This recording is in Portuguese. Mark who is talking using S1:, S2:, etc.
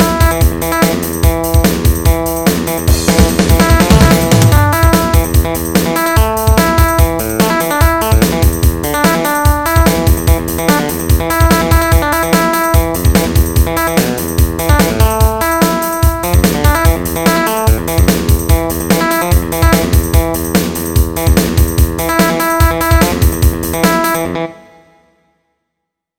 S1: Música